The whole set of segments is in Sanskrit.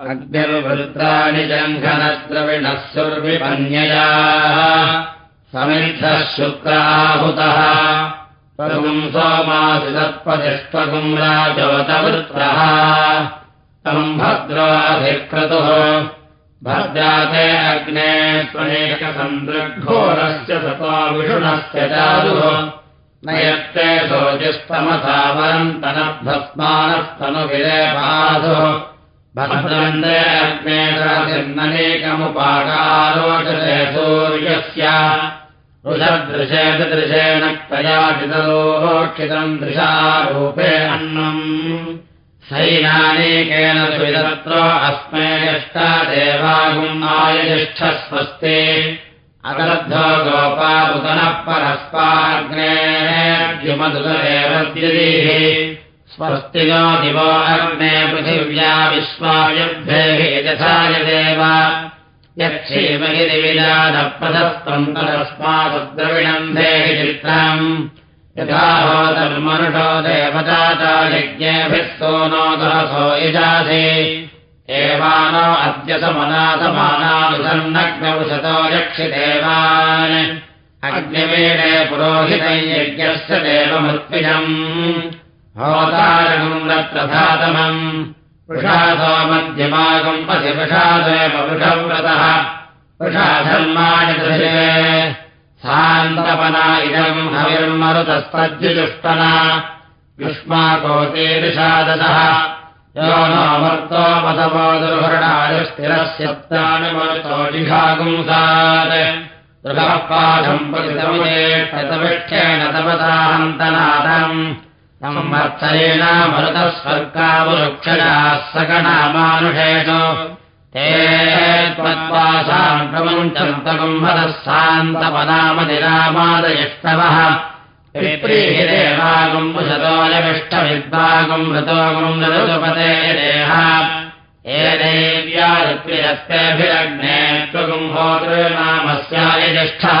अग्निर्वृत्राणि जङ्घनद्रविणः सुर्विपन्यया समिद्धः शुक्राहुतः। त्वगुम् सोमासि तत्पतिष्वगुम् राजवतवृत्रः तम् भद्राधिक्रतुः। भद्राते अग्ने त्वनेकसन्दृग्घोरस्य सतो विषुणस्य चारुः। न यत्ते शोचिस्तमसावरन्तनभस्मानस्तनुविरेपाधुः भद्रन्दे अग्ने दृशन्ननेकमुपाकारोचते सूर्यस्य रुषदृशेदृशेण प्रयाचितलोक्षितम् दृशारूपे अन्नम्। सैनानेकेन सुविदत्रो अस्मै यष्टा देवागुम् आयजिष्ठः स्वस्ति अगर्धो गोपापुतनः परस्पाग्नेर्जुमदुरेव स्वस्ति नो दिवो अग्ने पृथिव्या विश्वायुभ्येः यजसाय देव यक्षेमहि दिविजानप्रशस्तम् तदस्माद्रविणन्धेः चित्रम् यथा देवता यज्ञेभिः सोनोदहसो यजासि। एवानो अद्य समनासमानानुसन्नग्नौषतो यक्षिदेवान् अग्निवीणे पुरोहितै यज्ञस्य देवमृत्विजम् होतारकम् रत्रधातमम् वृषासो मध्यमागम् पशि वृषादेववृषव्रतः वृषाधर्माणि सान्तपना इदम् हविर्मरुतस्तज्जुष्टना युष्माकोतीर्षादतः यो नामर्तो मदवो दुर्हरणायुस्थिरस्यत्तानि मरुतो जिघागुंसात्। दृढपाठम् प्रतितमुदेष्ठेन तपताहन्तनादम् मरुतः स्वर्गावरुक्षणाः सकणामानुषेषु ते त्वत्पासाम् प्रमुञ्चन्तगुम्भरः सान्तपदामदिरामादयष्टवः विप्रीहि देवागुम्भुशतोऽयमिष्टविद्वागुम् ऋतोगुम् ऋतुपते देह। हे देव्या ऋत्विरस्तेऽभिरग्ने त्वगुम्भोतृनामस्याय ज्येष्ठः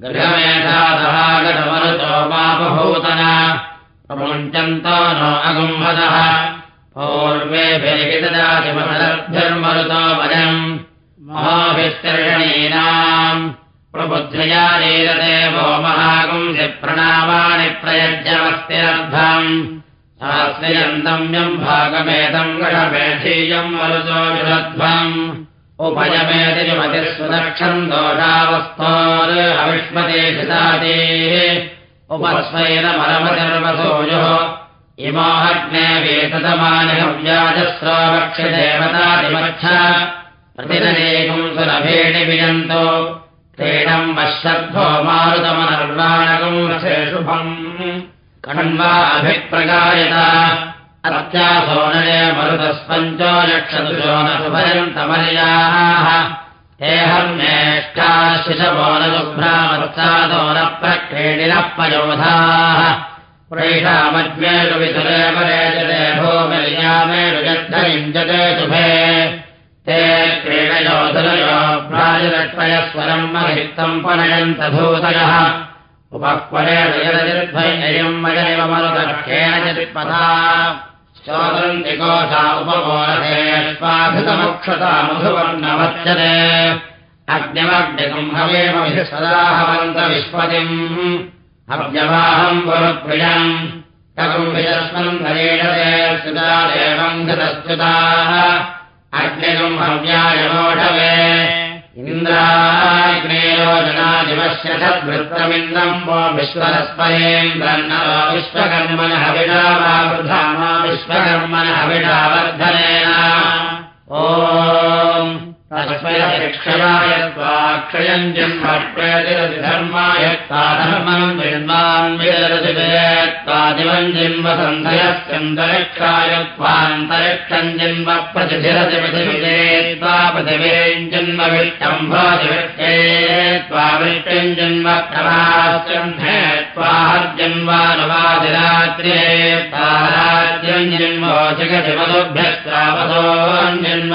सोमनो भव गृहमेधातहागतमरुतो मापभूतना प्रमुञ्चन्तो नो अगुम्भदः वयम् महाभिस्तर्षणीनाम् प्रबुद्ध्या नीरते वो महागुंसि प्रणामाणि प्रयज्यमस्त्यर्थम् शास्त्रियन्तम्यम् भागमेतम् गणमेधीयम् मरुतो विरध्वम् इमोहग्ने वेततमानिहव्याजस्रोवक्षदेवतादिमच्छ प्रतिदनेकम् सुरभेणि विजन्तो क्रीडम् पश्यद्धो मारुतमनर्वाणकम् कण्वा अभिप्रगायत न प्रक्रीडिनः पयोधाः प्रेषामज्ञेषुविसुरेवरेजते भूमिर्यामेरुजद्धरिञ्जते शुभे। ते क्रीडयोधनयो प्राजलट्पयस्वरम् महित्तम् पनयन्तभूतयः उपक्वरेणयम् मयैव मरुदक्षेण चित्पथा हवेम सदाहवन्तविष्पतिम् अव्यवाहम् पुरुप्रियम् तकुम् विजस्मन् धरेणते स्युता देवम् घतस्युताः अग्निकम् हव्यायमोढवे सद्वृत्तमिन्द्रम् वो विश्वरस्परेन्द्रन्नो विश्वकर्मण वृथा मा विश्वकर्मण हविषा वर्धनेन क्षयाय त्वाक्षयम् जन्म प्रयतिरति धर्माय धर्मम् जन्मान् विदरति त्वादिवम् जन्म त्वान्तरिक्षम् जन्म प्रतिधिरति पृथिविदे त्वा पृथिवीम् जन्म विष्टम्भादिवृष्टे त्वावृष्टिम् जन्म मधुभ्यस्तावतोऽन्यन्म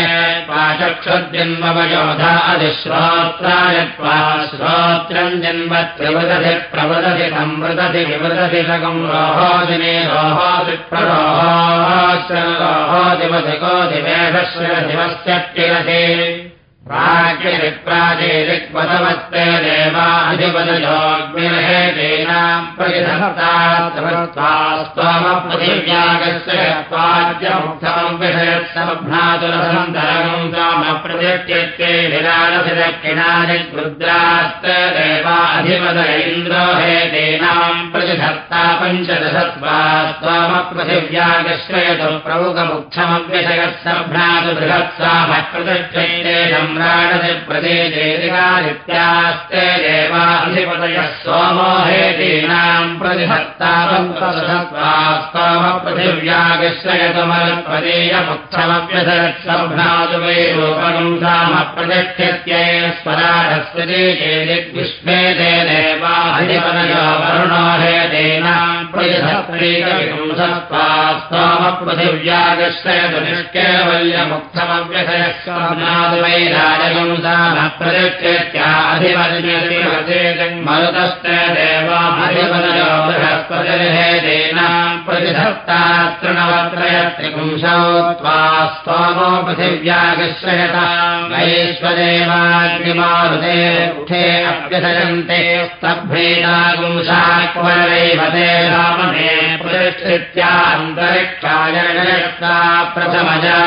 सर्पोदिचक्षुषे पाचक्षुर्जन्मवयोधा अधिश्रोत्रायत्वा श्रोत्रम् जन्म त्रिवदधि प्रवदधि संवृदधि विवदधि सकम् रोहोदिने रोहोदि प्ररोहोदिवधि गोधिवेधश्रशिवस्य तिरसे प्राचेरिक्पदवत्ते देवाधिपदयोग्निरहेतेनाम् प्रतिधत्तामपृथिव्यागस्य त्वाद्यमुक्तमम् विषयत्समभ्रातुरसन्तरगम् सामप्रतिष्ठ्यत्ते विराडसिदक्षिणानि रुद्रास्त देवाधिपद इन्द्रो हेतेनाम् प्रतिधत्ता पञ्चदशत्वास्त्वामपृथिव्यागश्रयतु प्रमुखमुक्षमव्यषयत्सभ्रातु बृहत्सामप्रतिष्ठैते सम्राडति प्रदेशेदिकादित्यास्ते देवाधिपतयः सोमोहेतीनाम् प्रतिहत्तापृथिव्यागश्रयतमत्पदेयमुत्समव्यसत्सभ्रातु वै रूपम् सामप्रतिष्ठत्यै स्वराढस्वदे चेदिग्विष्मेते देवाधिपतयो वरुणो हेतीनाम् प्रतिहत्रीकविपुंसत्वास्तमपृथिव्यागश्रयतु निष्केवल्यमुत्समव्यसयः मरुतश्च देवाधिपदयो बृहस्पतिर्हेदेनाम् प्रतिधत्ता तृणवत्रय त्रिपुंशौ त्वा स्तोमो पृथिव्यागश्रयताम् वैश्वदेवाग्निमारुते उठे अभ्यसयन्ते स्तभ्रेदागुंशाक्वरैवते रामणे प्रतिष्ठित्यान्तरिक्षाय प्रथमजा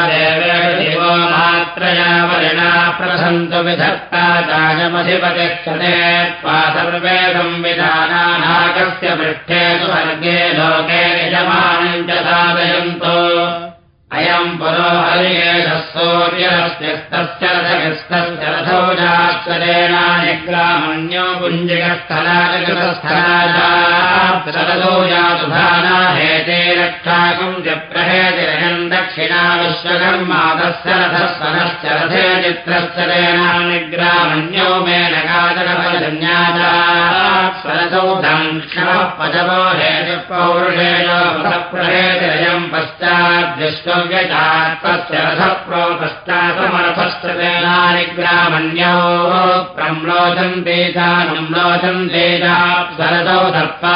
दिवो मात्रया वर्णा प्रसन्तु विधत्ता चायमधिपतिक्षते त्वा सर्वे संविधानानाकस्य पृष्ठे स्वर्गे लोके यजमानम् च साधयन्तो। अयम् पुरो हरियेषः सूर्यस्त्यस्तस्य रथगस्तस्य रथो जाक्षरेणानिग्रामण्यो जातुधाना हेते रक्षाकम् च प्रहेतिरयम् दक्षिणा विश्वकर्मादस्य रथस्वनश्च रथे चित्रश्च तेनानिग्रामण्यो मेनकाजगपजन्याजारथो दङ्क्षणः पजवो हेति पौरुषेण प्रहेतिरयम् पश्चाद्विश्व व्यजात्तस्य रथप्रोपश्चातमरथश्च तेनानि ग्रामण्यो प्रम्लोचन्ते चानुम्लोचन्ते सरसौ दत्त्वा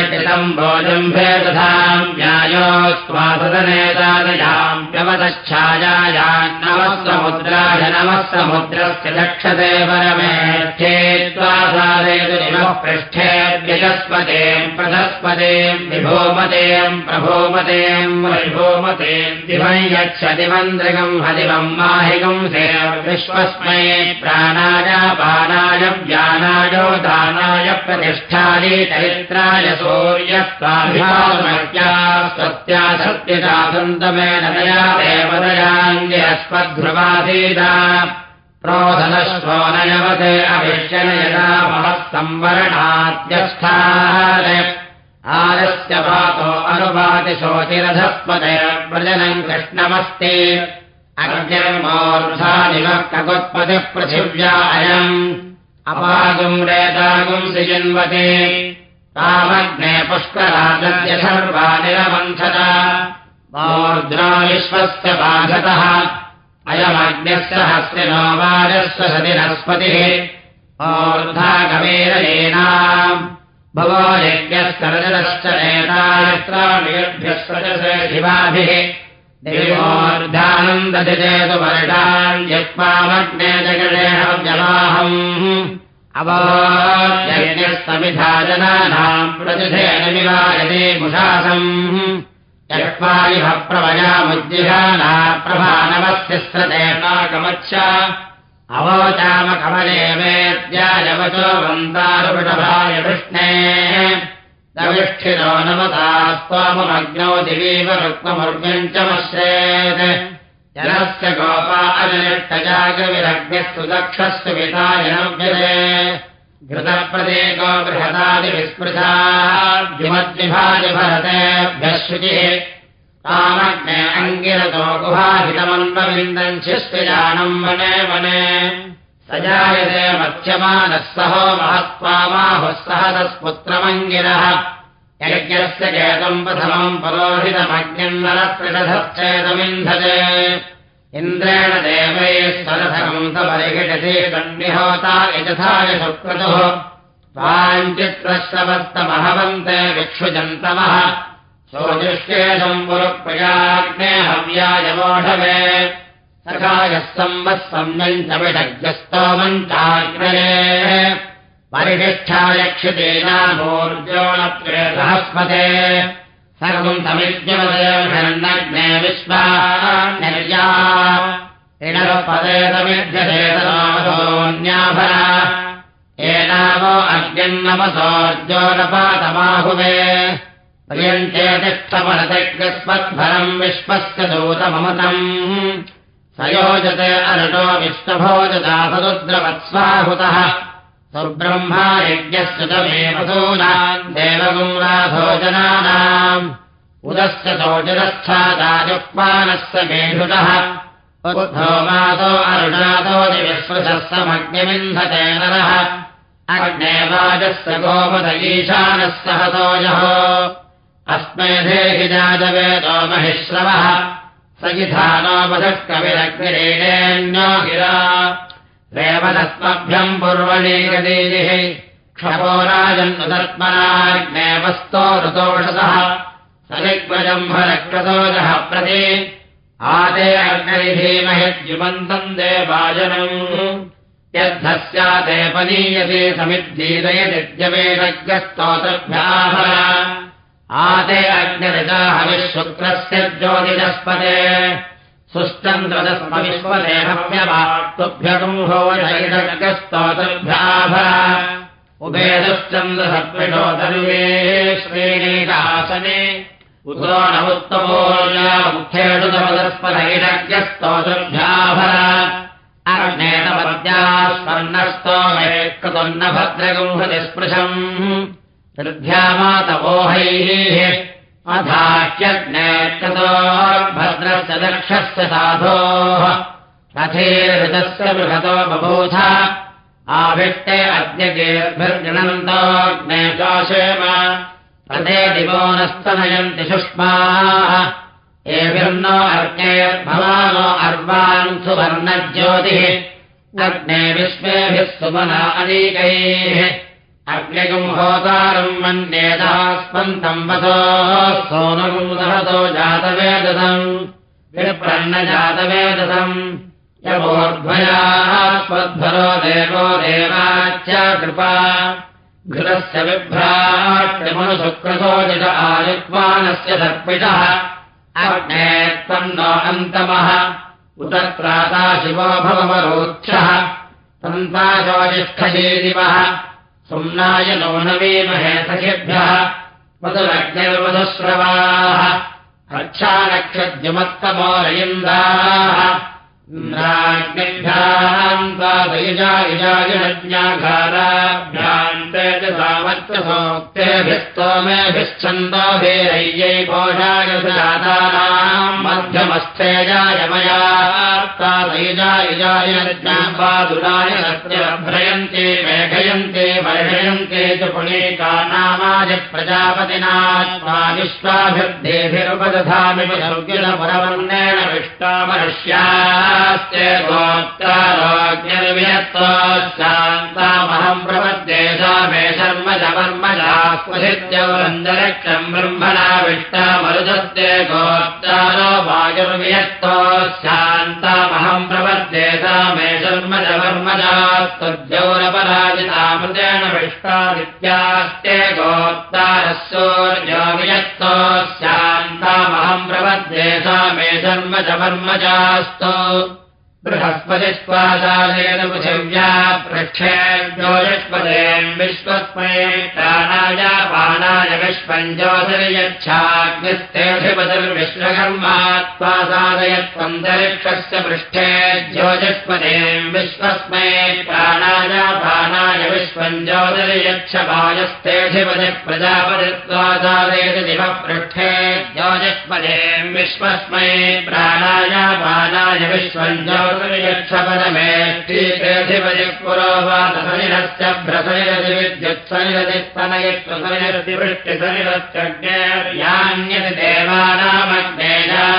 न्यायोस्त्वासदनेतादयाम्प्यवतच्छायायान्नमः समुद्राय नमः समुद्रस्य दक्षते प्रभोमतेम् वैभोमतेम् दिवम् यच्छदिवन्द्रिकम् हदिवम् माहिकम् विश्वस्मै प्राणाय पानाय व्यानाय दानाय प्रतिष्ठायै चरित्राय सूर्यस्वाभिमानमर्या सत्या सत्यता सन्तमेन प्रोधनश्वो नयवते अभिष्यन यदा महः संवरणात्यस्थाय आरस्य पातो अनुवाति शोचिरधस्पदय व्रजनम् कृष्णमस्ति। अग्निर्मोर्धानिमकगुत्पतिः पृथिव्या अयम्। अपागुम् रेतागुम् सिजिन्वते तामग्ने पुष्करादद्य सर्वा निरमन्थत। मोर्ध्रा विश्वस्य बाधतः। अयमग्न्यस्य हस्ति नो वाजस्व सतिरस्पतिः ओर्धागमेरयेनाम् भवो यज्ञस्तरजरश्च नेतायत्राणिभ्यः शिवाभिः। देवोर्धानन्दधिजेतु वर्षान् यक्ष्मामग्ने जगदेहव्यवाहम् अवोज्ञस्तमिधा प्रतिधेन विवायते मुषासम्। यक्ष्मायुः प्रवयामुज्जिहाना प्रभानवस्तिस्रतेनागमच्छ अवोचामकमले वेद्यायवचो वन्दारुषभाय कृष्णेः दविष्ठिरो नमतास्त्वामग्नौ दिवीव रुक्ममुर्गम् च मश्रेत् जनस्य गोपा अजनिष्टजागविरग्निस्तु दक्षस्तु वितायनव्यते घृतप्रदेको बृहदादिविस्पृशाद्युमद्विभाजभरतेभ्यः शुचिः तामग्ने अङ्गिरतो गुहाहितमन्वविन्दम् शिष्टिजानम् वने वने। स जायते मत्स्यमानः सहो महत्त्वामाहुः सह तस्पुत्रमङ्गिरः यज्ञस्य चेतम् प्रथमम् नरत्रिषधश्चेतमिन्धते इन्द्रेण देवैः सुक्रतुः स्वाञ्चित्रश्रवस्तमहवन्ते विक्षुजन्तमः। सोदृष्टेशम् पुरप्रयाग्ने हव्यायवोढवे सखायः संवः सम्यम् च चाग्नये परिशिष्ठायक्षितेनाभोर्जोणप्रेसहस्पते सर्वम् तमिज्ञमदयग्ने विश्वा निर्या। ऋणपदे तमिध्यसेतनामसोऽन्याभरा एनावो अग्निन्नमसोर्जोनपातमाहुवे प्रियञ्चे तिष्ठपरतिग्रस्मद्भरम् विश्वस्य दूतममतम् स योजते अरुणो विष्णभोजता सरुद्रवत्स्वाहुतः सुब्रह्मा यज्ञस्य तमेव सूनाम् देवगुम्राधो जनानाम्। उद्धो मातो अरुणादो विश्वसः समग्निमिन्धते नरः। अग्ने वाजस्य गोपद ईशानः सहतोजः अस्मै धेहि जातवेदो महिश्रवः स इधानोपधः कविरग्निरेणेऽन्यो गिरा देवदस्मभ्यम् पूर्वणीगदीः क्षपो राजन्नुदत्मनाग्नेवस्तो ऋतोषतः सरिग्वजम्भरक्रतोजः प्रति आदे अग्निधीमहिद्युमन्तम् देवाजनम् यद्धस्याते पनीयते समिद्धीदयदिद्यवेदज्ञस्तोतृभ्याभर आते अग्निरजाहविशुक्रस्य ज्योतिजस्पते सुश्चन्द्रदस्म विश्वदेहव्यवाक्तुभ्यगुम्भोजैदज्ञस्तोतृभ्याभर उभेदश्चन्द्रसत्विषो दर्वे श्रेणीकासने। उतो नमुत्तमोल्या मुख्येषुतमदस्पदैरज्ञस्तोतृभ्याभर अग्नेतपद्यास्पर्णस्तो मे कृतन्न भद्रगुंहतिस्पृशम् हृद्ध्यामातपोहैः अधाह्यग्ने कृतो भद्रस्य दक्षस्य साधोः रथेर्हृतस्य बृहतो बभूथ। आभिष्टे अद्यगेर्भिर्गणन्तोऽग्ने चाशेम रथे दिवोनस्तनयन्ति सुष्माः एभिर्नो अर्गेर्भवानो अर्वान् सुवर्णज्योतिः। अग्ने विश्वेभिः सुमना अग्निगुम् होतारम् मन्येदास्पन्तम् वसो सोनगुम् सहतो जातवेदसम्। विप्रन्नजातवेदसम् यवोर्ध्वयाः स्वध्वरो देवो देवाच्च कृपा। घृतस्य बिभ्राट्यमनुसुक्रतो जित आयुक्वानस्य दर्पितः अग्ने त्वन्नो अन्तमः। उत त्राता शिवो भवमरोक्षः। तन्ताशोजिष्ठजीदिवः सुम्नाय नो नवीमहे सखिभ्यः मधुरग्निर्मधुश्रवाः रक्षारक्षद्युमत्तमोरयिन्दाः इन्द्राग्निभ्याम् त्वादयुजायुजायुनज्ञाघाराभ्याम् ते च सामर्थ्यसोक्तेभिस्तोमेभिश्चन्दोभिरय्यै पोषाय जातानाम् मध्यमस्थेजाय मया पादुराय सत्यभ्रयन्ते मेघयन्ते वर्षयन्ते च पुणेका नामाय प्रजापतिना विश्वाभिर्देभिरुपदधामि सौज्ञपुरवर्णेन विष्टामनुष्यास्ते गोत्रारोग्यवियत्तामहम् प्रपद्येषा मे शर्म च वर्मजास्मृत्यवरन्दरक्षम् ब्रह्मणा गोत्रारो वायुर्वियत्तो शान्तामहम् प्रपद्येषा मे शर्म च वर्मजास्तुद्यौरपराजितामृतेन विष्टादित्यास्ते गोत्तारस्योर्यो वियत्तो शान्तामहम् प्रपद्येषा मे शर्म च वर्मजास्तु बृहस्पतिस्वादानेन पृथिव्या पृष्ठे ज्योतिष्पदे विश्वस्मै प्राणाय पानाय विश्वम् ज्योतिर्यच्छाग्निस्तेऽधिपतिर्विश्वकर्मात्वासादयत्वन्तरिक्षस्य पृष्ठे ज्योतिष्पदे विश्वस्मै प्राणाय पानाय विश्वम् ज्योतिर्यच्छ वायस्तेऽधिपति प्रजापतित्वासादयति दिवः पृष्ठे ज्योतिष्पदे विश्वस्मै प्राणाय पानाय भ्रसनिरति विद्युत्सनिरतिस्तनयत्वसनिरति वृष्टिसनिरत्यज्ञेर्यान्यति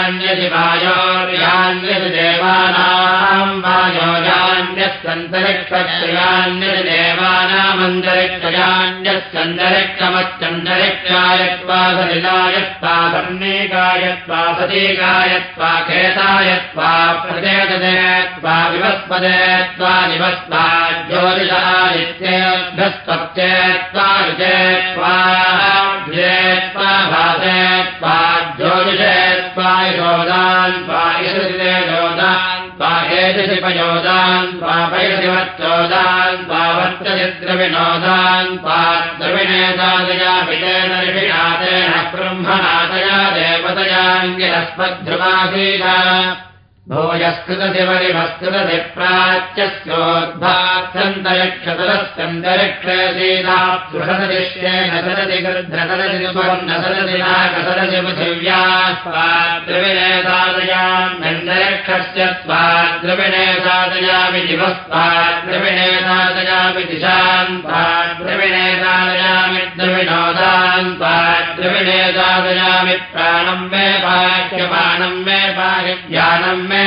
देवानामग्नेयान्यति वायोर्यान्यति देवानाम् वायोजान्यस्सन्तरिक्षत्रयान्यति देवानामन्तरिक्षयान्यस्सन्तरिक्षमत्यन्तरिक्षायत्वा सलिलायत्वा सन्नीकायत्वा सतीकायत्वा खेतायत्वा प्रचेतते त्वा विवस्पदे त्वा निवस्ता ज्योतिषादित्येभ्यस्तप्ते त्वा रुचे त्वा त्वा भासे त्वा ज्योतिषे त्वा यशोदान् त्वा यशुते योदान् त्वा एषिपयोदान् त्वा पैषिवच्चोदान् त्वा वर्तचिद्रविनोदान् त्वा द्रविणेतादया पितेन ऋषिनाथेन ब्रह्मनाथया देवतयाङ्गिरस्मद्ध्रुवासीता भूयस्कृतशिवरिवस्कृतति प्राच्यस्योद्भान्तरिक्षतरस्कन्दरिक्षसीदाप्सुषदृश्येन सरति गृध्रसरति सुवर्णसरति नागसरति पृथिव्या स्वाद्रविणे साधयाम्यन्तरिक्षस्य स्वाद्रविणे साधयामि दिवस्वाद्रविणे साधयामि दिशान् स्वाद्रविणे साधयामि द्रविणोदान् स्वाद्रविणे साधयामि प्राणम् मे पाह्यपाणम् मे पाहि ज्ञानम् मे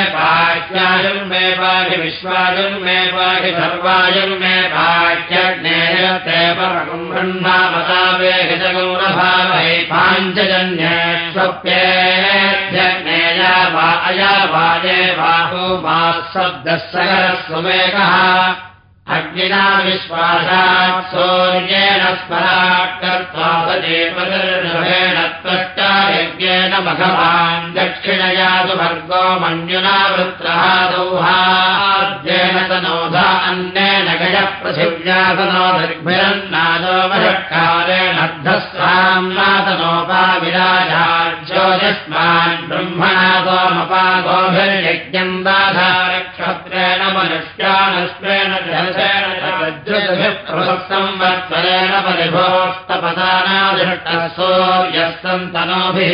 पाहि विश्वायुर्मे पाहि सर्वायुर्मे पाह्यज्ञेयते परमम् ब्रह्मामतावेहितगौरभावै पाञ्चजन्येष्वप्येध्यज्ञेया वा अया वाये बाहो मा शब्दः सकरस्वमेकः अग्निना विश्वासात् सौर्येण सदेवदर्शेण त्वष्टा यज्ञेन मघवान् दक्षिणया तु भर्गो मन्युना वृत्रः सौहाद्येन तनोधा अन्नेन गजः पृथिव्या तनोदर्भिरन्नादो वषत्कारेण अर्धस्राम्नातनोपा विराजाज्योतिष्मान् ब्रह्मणा सोमपागोभिर्यज्ञम् दाधारक्षत्रेण मनुष्यानस्त्रेण संवत्सरेण परिभोस्तपदानादृष्टः सूर्यः सन्तनोभिः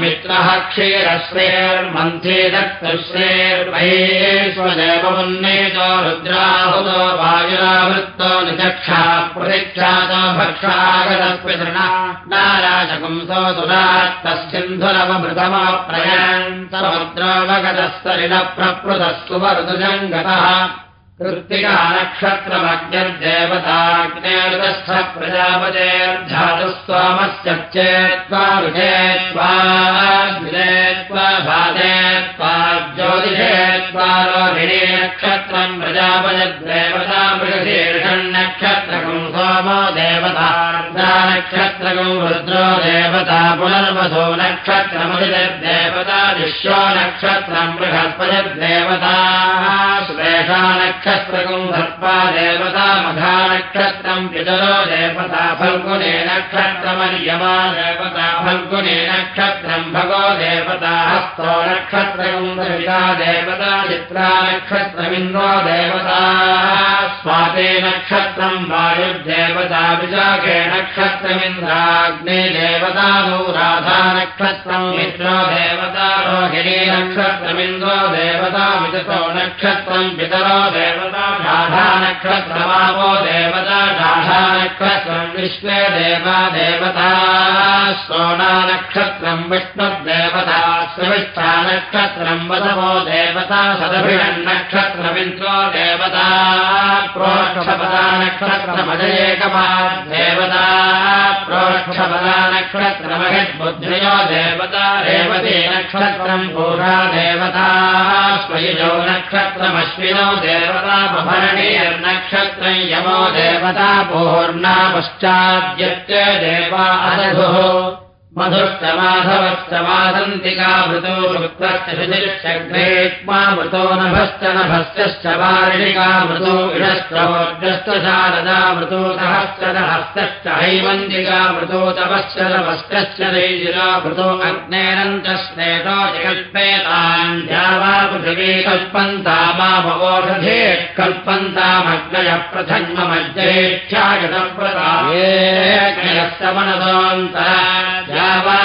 मित्रः क्षीरश्रेर्मन्थे दत्तश्रेर्महेष्वदेवमुन्नेतो रुद्राहुतो वायुरावृत्तो निचक्षा प्रतीक्षातो भक्षागतस्पितृणा नाराजपुंसो सुरात्तस्सिन्धुरवमृतमप्रयान् समुद्रोऽवगतस्तरिणः सुवर्धुजङ्गतः कृत्तिकानक्षत्रमज्ञर्देवताग्नेर्गस्थ प्रजापतेर्धातुस्वामस्य चेत्त्वा भाते त्वा ज्योतिषे त्वा रोहिणी नक्षत्रम् प्रजापयद्देवता मृगशीर्षन्नक्षत्रकम् सोमो देवता नक्षत्रकम् रुद्रो देवता पुनर्वसो नक्षत्रमधिदेवता विश्वो नक्षत्रम् बृहस्पतिर्देवता श्वेषा नक्षत्रकम् धर्पा देवता मघानक्षत्रम् पितरो देवता फल्गुने नक्षत्रमर्यमा देवता फल्गुने नक्षत्रम् भगो देवता हस्तो नक्षत्रकम् दविता देवता चित्रा नक्षत्रमिन्द्रो देवता स्वाते नक्षत्रम् वायुर्देवता विशाखे नक्षत्रमिन्द्राग्ने देवता नो राधा नक्षत्रम् मित्रो देवता रोहिणी नक्षत्रमिन्द्रो देवता विजतो नक्षत्रम् पितरो देवता नक्षत्रमावो देवता नक्षत्रम् विश्वे देवा देवता सोणा विष्णुर्देवता सुविष्ठा नक्षत्रम् वसवो देवता नक्षत्रमिन्द्रो देवता प्रोक्षपदा नक्षत्रमजयेकमा देवता प्रोक्षपदा देवता नक्षत्रम् पूषा देवता स्वयुजो नक्षत्रमश्विनो देवता बभरणीयर्नक्षत्रम् यमो देवता पूर्णा पश्चाद्यत्य देवा अदधुः मधुष्टमाधवश्चमादन्तिका मृतो शुक्लश्च शुचिश्चग्रेक्मा मृतो नभश्च नभश्च वारिणिका मृतो इडश्चोद्यश्च शारदा मृतो सहश्च हस्तश्च हैवन्तिका मृतो तपश्च नभश्च रैजिरा मृतो अग्नेरन्तश्नेतो जगल्पेताञ्जा वा पृथिवी कल्पन्ता मामवोषधे कल्पन्तामग्नयः प्रथन्ममज्जयेच्छागतप्रदायस्तमनदोऽन्तरा वा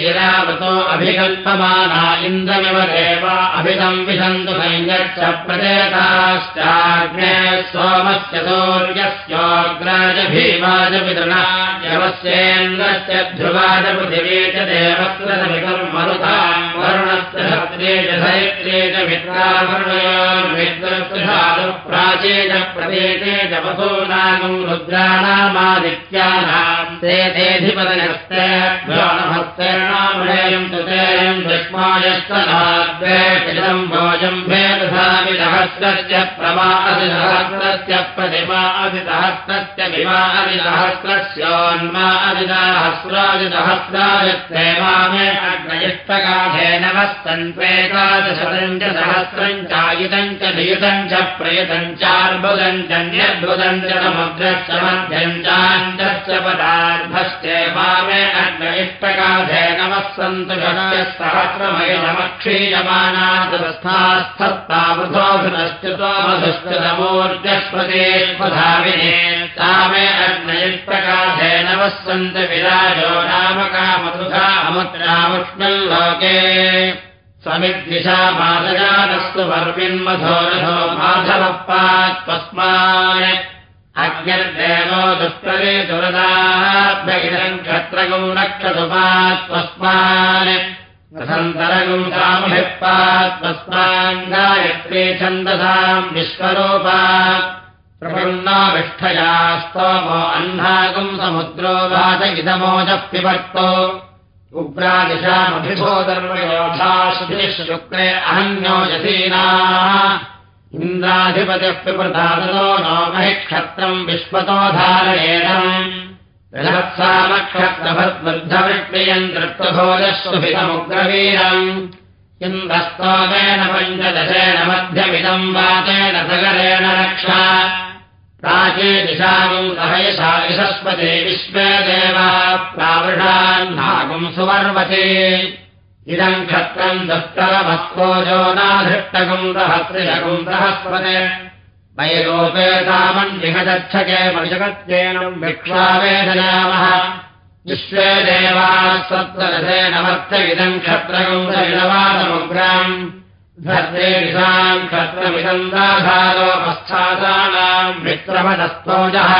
शिरावतो अभिकल्पमाना इन्द्रमिव देवा अभितम् विशन्तु संयच्छ प्रदेताश्चाग्ने सोमस्य पितृणा यवस्येन्द्रस्य ध्रुवाज पृथिवी च देवस्रमिकम् मरुता च च प्राचे च प्रदेशे च वसूनागम् रुद्राणामादित्यानाम् ते तेऽधिपदनस्ते णहस्तेनामृयम् तुतेयम् दुष्मायस्तनाद्वेषितम् भोजम् भेदधाविदहस्रस्य प्रमा अधिसहस्रस्य प्रतिमा अधिसहस्रस्य विमा अधिसहस्रस्योन्मा अधिदाहस्रादिसहस्रादित्रेमा मे अग्नयिष्टकाधेन वस्तन्त्वेकादशतम् च सहस्रम् चायुतम् च नियुतम् च प्रयुतम् चार्बुदम् च न्यद्भुतम् च समुद्रश्च मध्यम् चान्तश्च पदार्थश्चेमा मे अग्नयिष्टकाधे नमः सन्तु जनय सहस्रमयमक्षीयमानादस्थास्तत्तावृतोधनश्च्युतोमधुश्चितमूर्जस्पतेधाविने तामे नमः सन्तु विराजो नामकामधुधा अमुद्रामुष्णल्लोके समिद्दिशा मादजानस्तु वर्मिन्मधोरथो माधवः पात्वस्मान् अग्निर्देवो दुष्करे रक्षसुपात्वस्मान् रसन्तरगम् सामभिः पात्वस्मान् गायत्री छन्दसाम् विश्वरूपा प्रपन्नाविष्ठया स्तोमो अह्नागम् समुद्रो पिबर्तो उग्रादिशामभिभोदर्वयोधाश्रुतिः शुक्रे अहन्योजसीनाः इन्द्राधिपतिः पिप्रधातो नो महि क्षत्रम् विश्वतो धारयेणम् बृहत्सामक्षत्रभद्वृद्धवृष्टियम् दृष्टभोजस्वभितमुग्रवीरम्। इन्द्रस्तोमेन पञ्चदशेन मध्यमिदम् वातेन सगरेण रक्षा प्राचे दिशागुम् सहयसा यशस्पते विश्वे देवा प्रावृषान्नागुम् सुवर्वते। इदम् क्षत्रम् दुष्करमस्कोजो नाधृष्टगुम् सहस्रिजगुम् सहस्रते वैरोपे सामन्विहदच्छके मजगत्येनम् भिक्ष्वावेदयामः विश्वे देवाः सप्तरथेन वर्त इदम् क्षत्रगुम् सविलवादमुग्राम् क्षत्रमिदम् दाधारोपस्थादानाम् मित्रमदस्तोजः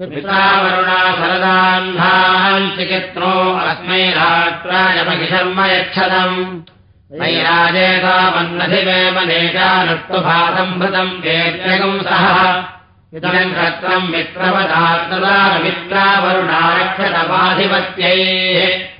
पितावरुणा शरदाह्नाम् चिकित्रो अस्मै रात्रायमहिशर्म यच्छतम् वैराजेतामन्नधिमेव नेकानुष्टुभासम्भृतम् वेद्यगम् सह। इदम् क्षत्रम् मित्रवदात्तदारमित्रावरुणा रक्षतमाधिपत्यैः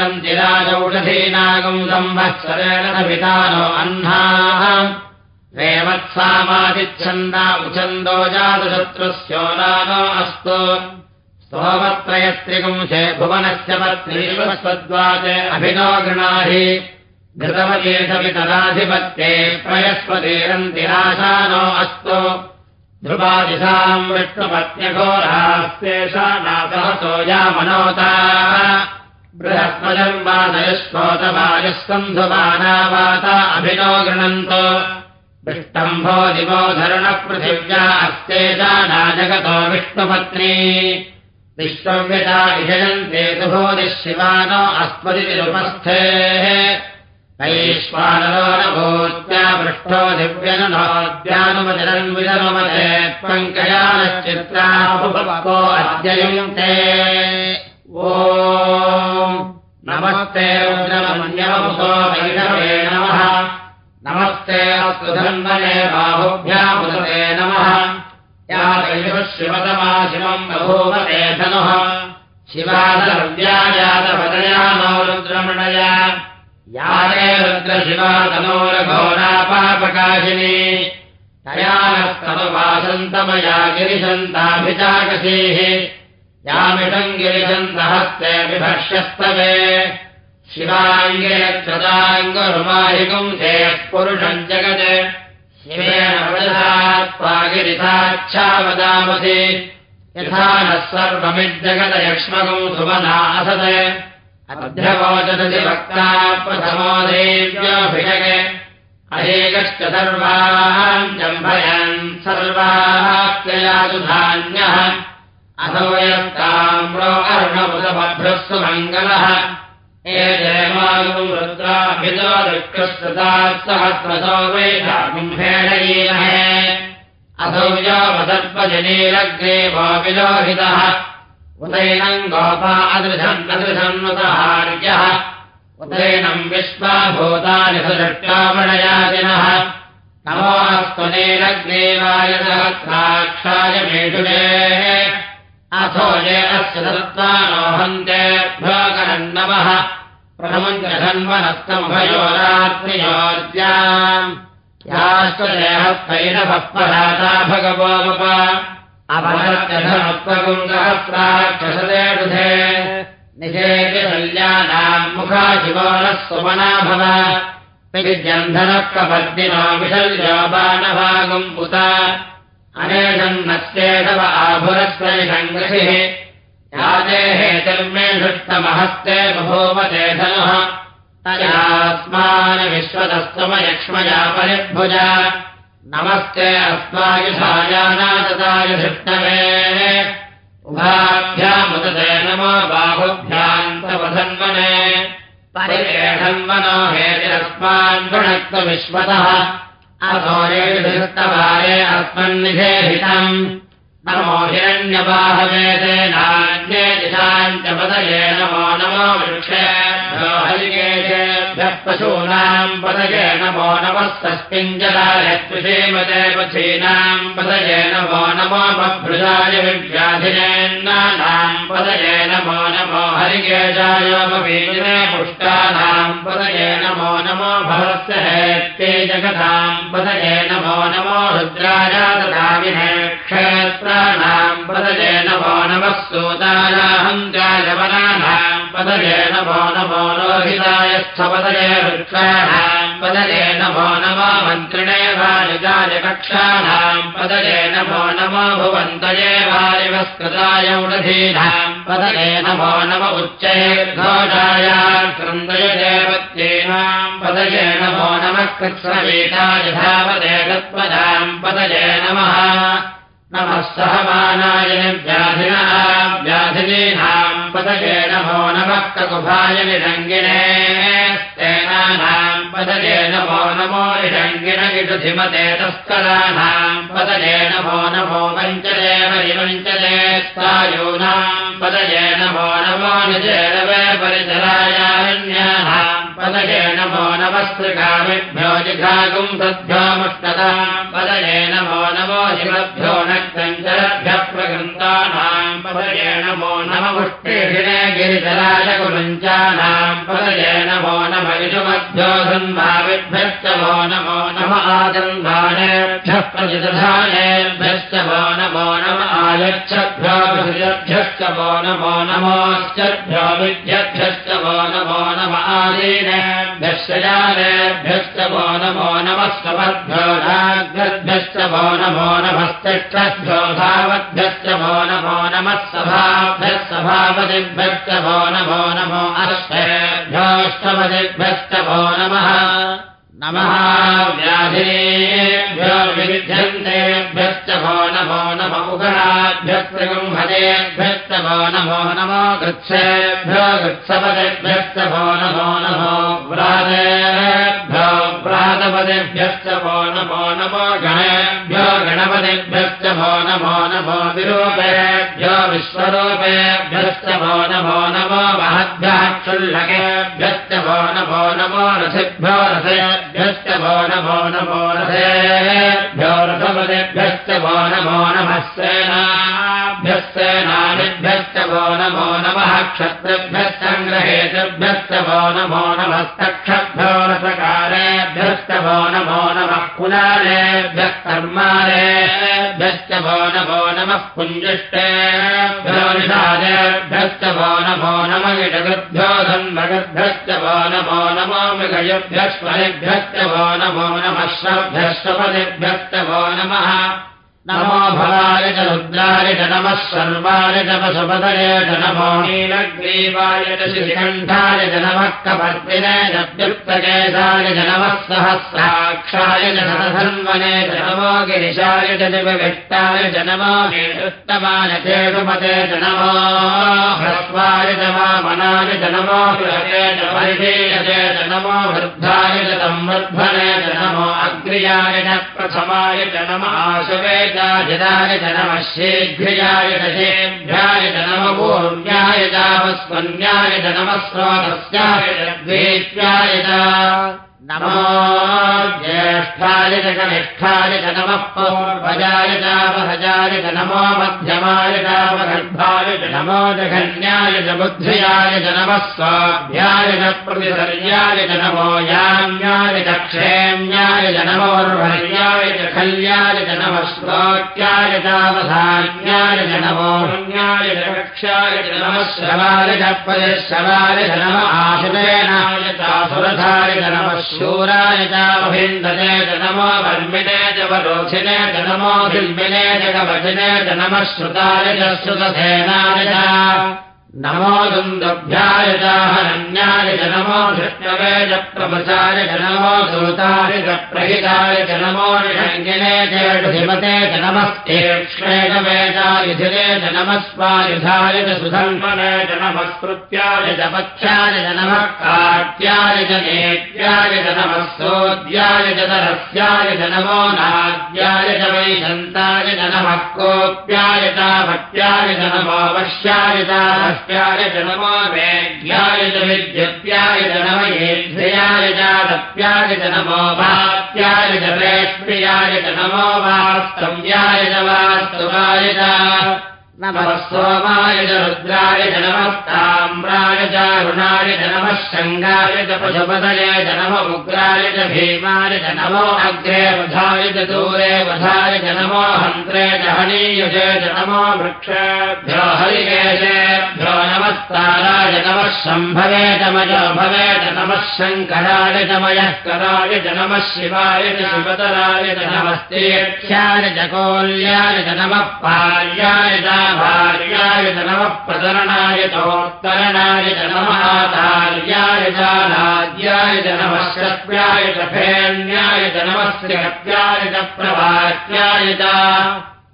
ऊर्ध्वादिशागम् रन्तिराजौषधीनागम् संवत्सरेण सवितानो अह्नाः रेवत्सामादिच्छन्दा उछन्दो जातशत्रुस्योनानो अस्तु। स्तोमत्रयस्त्रिगुंशे भुवनस्य पत्नीवस्वद्वाचे अभिनो गृणाहि। घृतवतीषवितराधिपत्ये प्रयस्पतिरन्तिराशानो अस्तु। ध्रुवादिशाम् विष्णुपत्यघोरास्तेषा नासहसो यामनोता बृहस्पजम् वादयश्रोतवायः सन्धुवानावाता अभिनो गृणन्तो। विष्टम्भो दिवो धरणपृथिव्या अस्तेजा नाजगतो विष्णुपत्नी। विश्वव्यता विजयन्ते तुभोदिः शिवानो अस्मदितिरुपस्थेः। कैश्वानरो न भूत्या पृष्ठो दिव्यनुनोद्यानुमतिरन्विदनुमते पङ्कजानश्चित्राभुभवको अद्ययुङ्क्ते नमस्ते रुद्रमन्यवभुतो वैषवे नमः। नमस्ते अस्तु धन्वने बाहुभ्यामुदते नमः। या दैव शिवतमा शिवम् बभूवते धनुः। शिवादव्यायातपदया नो रुद्रमणया। या ते रुद्रशिवातनोरघोरापापकाशिनी तया नस्तमवासन्तमया गिरिशन्ताभिचाकसीः यामिषम् गिरिशन्तहस्ते विभक्ष्यस्तवे शिवाङ्गिरक्षदाङ्गरुमाहिकुम् चेः पुरुषम् जगत् शिवेन वदधात्पागिरिथाच्छा वदामसि यथा नः सर्वमिज्जगदयक्ष्मकम् सुमना असत् अध्यवोचदति वक्ता प्रथमो देव्योऽभिषग अहेकश्च सर्वान् जम्भयन् सर्वाः धान्यः अथो यत्ताम्रो अर्णमुदमभ्यः सुमङ्गलः हे दुःखस्ततात् सहस्रतो वैधागुम्भेणयीमहे अथो योपसर्पजनीलग्ने वा विलोहितः। उदैनम् गोपा अदृशम् अदृशन्नुतहार्यः उदैनम् विश्वाभूतानि सुदृष्टामणयादिनः नमोऽस्त्वनेलग्नेवाय सहस्राक्षाय मेषुषेः अथो ये अस्य दत्तानोहन्तेभ्योकरन्नवः प्रथमम् जघन्वनस्तमभयोरात्रियोर्जाम् याश्वदेहस्थैरभः पराता भगवोप अपरत्यधनुत्वगुङ्गहस्राक्षसदेषुधे निषेति शल्यानाम् मुखा शिवो नः सुमना भव जन्धनः कपद्दिनो विशल्यो बाणभागम् उत अनेषन्नस्येषव आभुरस्वैषङ्गृहिः यादेः तिर्मे धृष्टमहस्ते बभूवते धनुः। तयास्मान् विश्वतस्तमयक्ष्मया परिभुज। नमस्ते धृष्टवे उभाभ्यामुदते नमो बाहुभ्यान्तवधन्वने परिवेषन्वनो हेतिरस्मान् गुणत्वविश्वतः अथोरेषुस्तवारे अस्मन्निषेहितम् नमो हिरण्यबाहवेदे नान्ये दिशाम् च पदये नमो नमो वृक्षेभ्यो हरिकेशेभ्यः पशूनाम् पदये नमस्तस्मिञ्जलाय कृषीमते पथीनाम् पदये नमो नमो बभ्रुजाय विव्याधिनेन्नानाम् पदये नमो नमो हरिकेशायोपवीजिने पुष्टानाम् पदये नमो नमो भवस्य हेत्ते जगताम् पदये नमो नमो रुद्राय ददामिने क्षेत्राणाम् पदये नमो नमः सूतायाहन्त्याय वनानाम् रोहिताय स्थपदये वृक्षाणाम् पदये नमो नमो मन्त्रिणे वालिजाय कक्षाणाम् पदये नमो नमो भुवन्तये वालिवस्कृताय उडधीनाम् पदये नमो नम उच्चैर्घोषाय कृन्दय देवत्येनाम् पदये नमो नमः कृत्स्रवीताय धावदे तत्पदाम् पदये नमः। नमः सहमानाय व्याधिनाम् व्याधिनीनाम् पदये नमो नमः ककुभाय निरङ्गिणे तेना वैरण्यानाम् पदजेन मो नमो तस्कराणाम् पदजेन वञ्चले वरिवञ्चले स्थायूनाम् पदजेन मो नमो निजेन वै परिचरायारण्यानाम् पदजेन मो नमस्त्रिकामिभ्यो जिघागुम् सद्भ्योमुष्टताम् पदजेन मो नमो शिवभ्यो नक्तञ्चरभ्यः प्रगृन्तानाम् मो नम इषुमभ्यो धन्भाविभ्यश्च मो नमो नम आजन्धानेभ्यः प्रतिदधानेभ्यश्च मो नमो नम आयच्छभ्यो विभ्यश्च मो नमो नमोश्चभ्यो विद्यभ्यश्च मो नमो नम आदीनेभ्यश्च जानेभ्यश्च मो नमो नमः नमो नमस्तिष्ठभ्यो धावद्भ्यश्च मो नमो नमः सभाभ्यः सभापतिभ्यश्च मो नमो मो नमः। नमः व्याधिनेभ्यो विविध्यन्तेभ्यश्च भो नमो नम उगणाभ्यस्त्रिगुम्भजेभ्यश्च भो नमो नमो गृत्सेभ्यो गृत्सपदेभ्यश्च भो नमो नमो व्रातेभ्यो व्रातपदेभ्यश्च भो नमो नमो गणेभ्यो गणपतिभ्यश्च भो नमो नमो विरूपेभ्यो विश्वरूपेभ्यश्च भो नमो नमो महद्भ्यः क्षुल्लकेभ्यश्च भो नमो रसिभ्यो रसेभ्यश्च भो नमो रसपदेभ्यश्च भो नमो नमः भो नमो नमः क्षत्रिभ्यश्च नमो नमस्तक्षभ्यो भो नमो नमः कुलालेभ्यः भो नमो नमः कुञ्जिष्टेभ्यो निषादेभ्यश्च भो नमो नम इडगद्भ्यो धन्मगद्भ्यश्च भो नमो नमो मृगयुभ्यश्वरेभ्यश्च भो नमो नमः श्रभ्यश्वपदेभ्यश्च भो नमः नमो भवाय च रुद्राय च नमः सर्वाय च पशुपतये च नमो नीलग्रीवाय च श्रीकण्ठाय च नमः कपर्दिने च व्युक्तकेशाय च नमः सहस्राक्षाय च सधन्वने च नमो गिरिशाय च दिव्यविष्टाय च नमो उत्तमाय चेषुपते च नमो ह्रस्वाय च वामनाय च नमो बृहते च परिधीयते च नमो वृद्धाय च संवर्धने च नमो अग्र्याय च प्रथमाय च नम आशवे च नमः शीघ्र्याय च शेभ्याय च नम पूर्व्याय चापस्मन्याय च नमः ज्येष्ठाय च कनिष्ठाय च नमः पूर्वजाय चापहजाय च नमो मध्यमाय चापगर्भाय च नमो जघन्याय च बुद्ध्याय च नमः स्वाभ्याय च प्रतिसर्याय च नमो याम्याय च क्षेम्याय च नमोर्वर्याय च खल्याय च नमः श्लोक्याय चावधान्याय च नमो पुण्याय च कक्षाय च नमः श्रवाय च परिश्रवाय च नम आशुतेनाय चासुरथाय च नमः शूराय चाभिन्दने च नमो वर्मिणे च वरोधिने च नमो भिल्मिने च कवचने च नमः श्रुताय च श्रुतसेनाय च नमो दुन्दुभ्याय च हरण्याय च नमो धृष्णवे च प्रभसाय च नमो दूताय च प्रहिताय च नमो निषङ्गिने नमः स्वायुधाय च नेत्याय च नमः सोद्याय च तरस्याय च नमो नाद्याय च वैशन्ताय च नमः कोप्याय च भट्याय च नमो वश्याय च च नमो वेद्याय च विद्युत्याय च नम येध्याय च दप्याय च नमो भात्याय च प्रेष्प्रियाय च नमो वास्तव्याय च वास्तवाय च नमः सोमाय च रुद्राय च नमस्ताम्राय च रुणाय च नमः शङ्गाय च पशुपतये च नम उग्राय च भीमाय च नमो अग्रे वधाय च दूरे वधाय च नमो हन्त्रे च हनीयुजे च नमो वृक्षेभ्यो हरिकेशेभ्यो नमस्ताराय नमः शम्भवे च मयो भवे च नमः शङ्कराय च मयस्कराय च नमः शिवाय च शिवतराय च नमस्तेक्ष्याय च कोल्याय च नमः पार्याय च भार्याय चोत्तरणाय च नमः आचार्याय च नाद्याय च नमः शक्याय च फेन्याय च श्रीहत्याय च प्रभात्याय च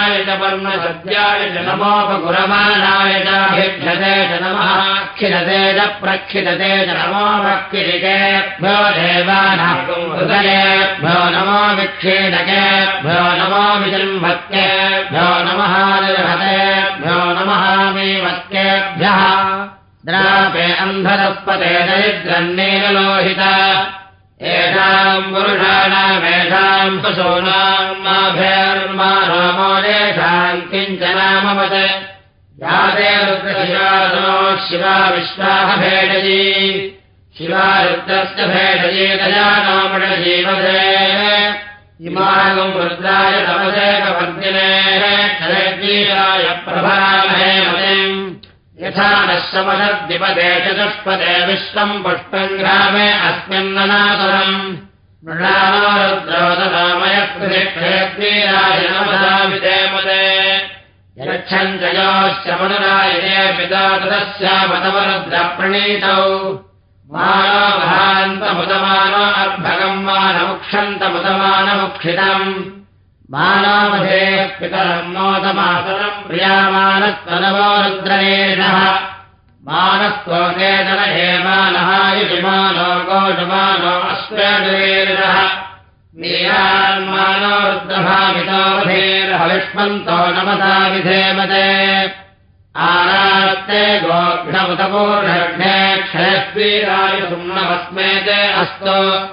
पर्याय च वर्णसद्याय च नमोपगुरमाणाय चाभिभ्यते च नमः। क्षिरते च प्रक्षिरते च नमो भक्तिरिकेभ्यो देवानाहृदयेभ्यो नमो विक्षीणकेभ्यो नमो विजृम्भत्येभ्यो नमः निर्हतेभ्यो नमः मीवत्येभ्यः द्रापे अन्धरस्पते दरिद्रन्नीललोहिता येषाम् पुरुषाणामेषाम् पशूनाम् माभेर्मानोदेषाम् किञ्चनामवत् याते रुद्रशिवासनो शिवा विश्वाहभेडजी शिवारुद्रस्य भेडजी दयानामणजीवधे इमागम् रुद्राय तमसेकवर्जिनेः क्षरद्वीराय प्रभामहे मतिम्। यथा नः समषद्विपदे चतुष्पदे विश्वम् पुष्पम् ग्रामे अस्मिन्ननासरम् मृणामरुद्रोदनामयकृतिक्षयद्वीराय नमसाविधेमदे यच्छम् च योश्च मनुरायते पिता तदस्यामतमरुद्रप्रणीतौ मानो महान्तमुदमानो अर्भगम् मानमुक्षन्तमुदमानमुक्षितम्। मानामधे पितरम् मोदमासरम् प्रियामानस्तनवो रुद्रनेरिणः मानस्त्वकेतन हेमानः युषिमानो गोषमानो अश्वेणुरेरिणः विधेमते। आरात्ते गोघ्नमुतपूर्णघ्ने क्षयस्वीराय सुम्नमस्मेते अस्तु।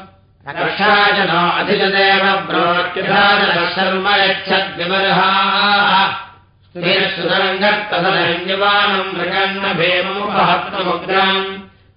रक्षाजनो अधिजदेव ब्रोच्युधाजनः शर्म यच्छद्विमर्हाः स्थिरसुतरङ्गत्तदरञ्जवानम् मृगन्न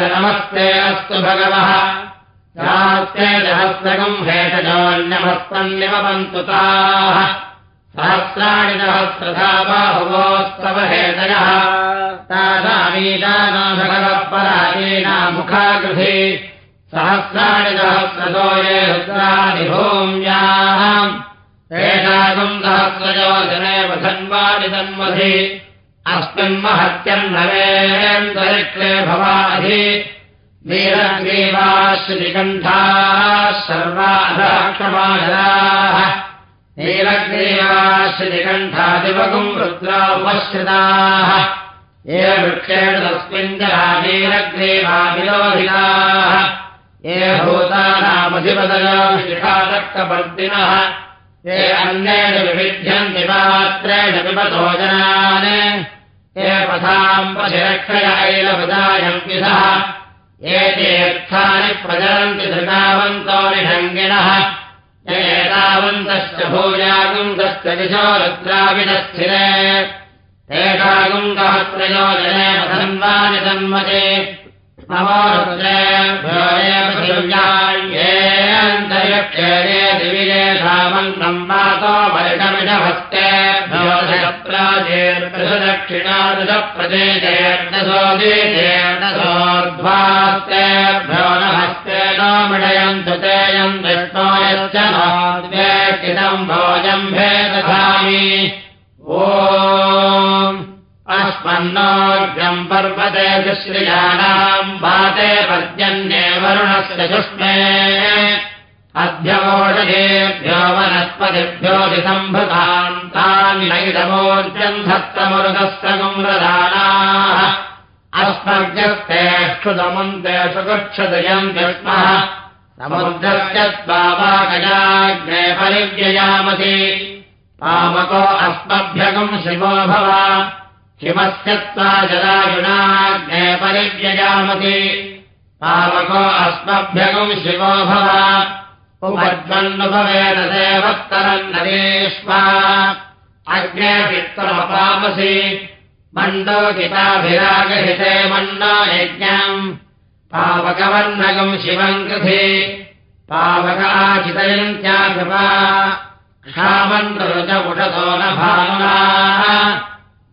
नमस्ते अस्तु भगवः। सहस्रकम् हेतजोन्यमस्तन्निमपन्तु ताः। सहस्राणि सहस्रथा बाहुवोस्तव हेतयः परायेना मुखागृहे। सहस्राणि भूम्याः। तेषागम् सहस्रयोजने वधन्वानि तन्मधि अस्मिन् महत्यन्नवेन्दरिक्ले भवाधि। नीलग्रीवाश्रिकण्ठाः सर्वाधक्षमाजराः नीलग्रीवाश्रिकण्ठादिवगुम् रुद्रावश्रिताः ये वृक्षेण तस्मिन् जला नीलग्रीवाविलोहिताः ये भूतानामधिपदयो शिखादक्कपर्दिनः ये अन्येन विविध्यन्ति पात्रेण पिबतो जनान्। ये पथाम् विधः ये तीर्थानि प्रचरन्ति धृतावन्तो निषङ्गिणः ये एतावन्तश्च भूयागुन्दश्च दिशो रुद्राविदस्थिरे। तेषागुन्दहत्रयो जने पथन्वानि तन्मते न्तरिक्षे दिविजेषामन्त्रम् मातो वर्षमिषहस्तेभ्योदप्रदेशेर्दशोदीजेर्दशोर्ध्वास्तेभ्यो न हस्तेन मिडयन्तु तेयम् दृष्टो यश्च नोद्वेष्टितम् भोजम् भेदधामि। ओ पर्वते सुश्रियाणाम् वाते पर्जन्ये वरुणस्य सुष्मे नैदमोर्जम् धत्तमरुदस्तगुम्रदानाः अस्मर्जस्तेष्ठुदमुन्ते सुगच्छदयम् विष्मः समुद्रस्य स्वावाकजाग्ने परिव्ययामसि। पावको अस्मभ्यगम् शिवो भव। शिवस्य त्वा जलायुनाग्ने परिव्यजामति पावको अस्मभ्यगम् शिवो भव उपद्वन्नुभवेन देवत्तरम् नरेष्वा अग्ने पित्रमपामसि मण्डोकिताभिरागहिते मण्डो यज्ञम्। पावकवर्णकम् शिवम् कृधि। पावकाचितयन्त्याभिपा। क्षामन्त्ररुचपुषतो न भानुना।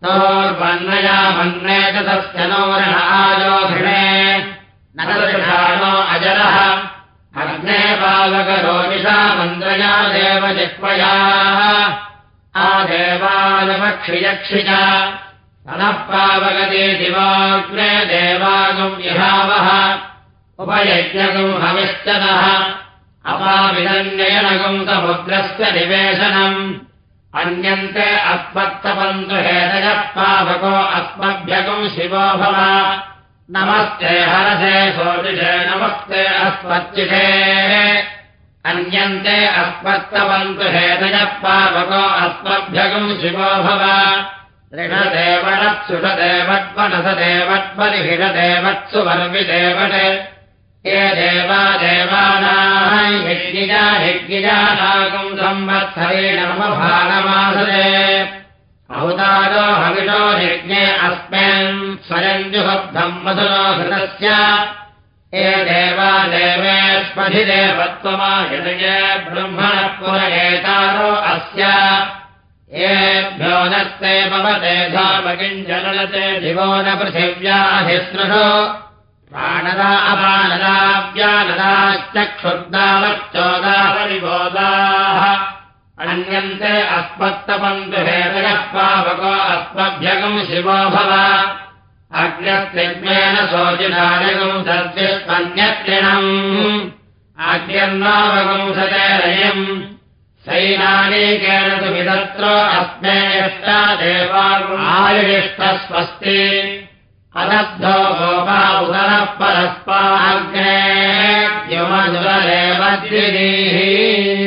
तोर्वर्णया मन्ने च तस्य नोरण आयोघृणे न दृषाणो अजरः अग्ने पावकरोमिषा मन्द्रया देवजिह्वया आदेवालपक्षियक्षि च नः पावगते दिवाग्ने देवागम् विहावः। उपयज्ञगम् हविश्चनः अपाविदन्ययनगम् समुद्रस्य निवेशनम्। अन्यन्ते अस्मत्तपन्तु हेतयः पावको अस्मभ्यगम् शिवो भव नमस्ते हरसे सोदिषे नमस्ते अस्मच्चिषे। अन्यन्ते अस्मत्तपन्तु हेतयः पावको अस्मभ्यगम् शिवो भव। ऋषदेवणत्सुषदेवत्वनसदेवत्परिहिषदेवत्सु वर्विदेवट ये देवा देवानाम् यज्ञिजा यज्ञिजानागम् संवत्सरेण मम भागमासरे अहुतारो हविषो यज्ञे अस्मिन् स्वयम् जुहब्धम् मधुरो घृतस्य। ये देवा देवेष्मधिदेवत्वमाहितये ब्रह्मणः पुरयेतारो अस्य। येभ्यो नस्ते भवते धामकिञ्जनलते दिवो न पृथिव्याधिस्नृशो प्राणदा अपानदाव्यानदाश्चक्षुर्दावच्चोदापरिबोधाः अन्यन्ते अस्मत्तपन्तुहेतयः पावको अस्मभ्यगम् शिवो भव। अग्न्यस्तिग्मेन शोचिनायगम् सद्यस्मन्यत्रिणम् आद्यन्नावगुंसते रयम्। सैनानीकेन तु विदत्र अस्मे यष्टा देवायुरिष्टस्वस्ति अनद्धो गोपा उदरः परस्पाग्ने द्युमधुरेव द्विदीः